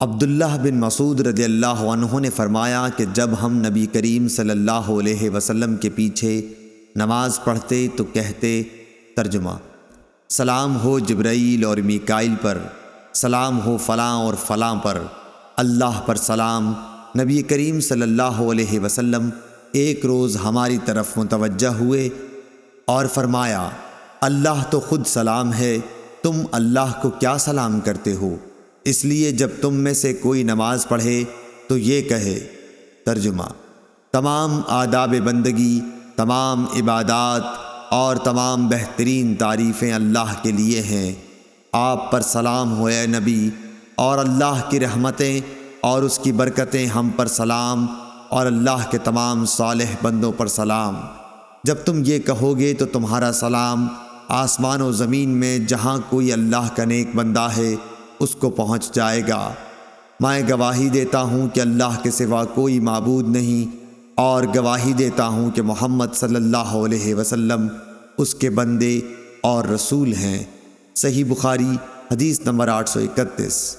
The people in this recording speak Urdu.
عبداللہ بن مسعود رضی اللہ عنہ نے فرمایا کہ جب ہم نبی کریم صلی اللہ علیہ وسلم کے پیچھے نماز پڑھتے تو کہتے، ترجمہ، سلام ہو جبرائیل اور میکائل پر، سلام ہو فلاں اور فلاں پر، اللہ پر سلام، نبی کریم صلی اللہ علیہ وسلم ایک روز ہماری طرف متوجہ ہوئے اور فرمایا، اللہ تو خود سلام ہے، تم اللہ کو کیا سلام کرتے ہو؟ اس لیے جب تم میں سے کوئی نماز پڑھے تو یہ کہے، ترجمہ، تمام آداب بندگی، تمام عبادات اور تمام بہترین تعریفیں اللہ کے لیے ہیں۔ آپ پر سلام ہو اے نبی، اور اللہ کی رحمتیں اور اس کی برکتیں ہم پر سلام، اور اللہ کے تمام صالح بندوں پر سلام۔ جب تم یہ کہو گے تو تمہارا سلام آسمان و زمین میں جہاں کوئی اللہ کا نیک بندہ ہے اس کو پہنچ جائے گا۔ میں گواہی دیتا ہوں کہ اللہ کے سوا کوئی معبود نہیں اور گواہی دیتا ہوں کہ محمد صلی اللہ علیہ وسلم اس کے بندے اور رسول ہیں۔ صحیح بخاری، حدیث نمبر آٹھ سو اکتیس۔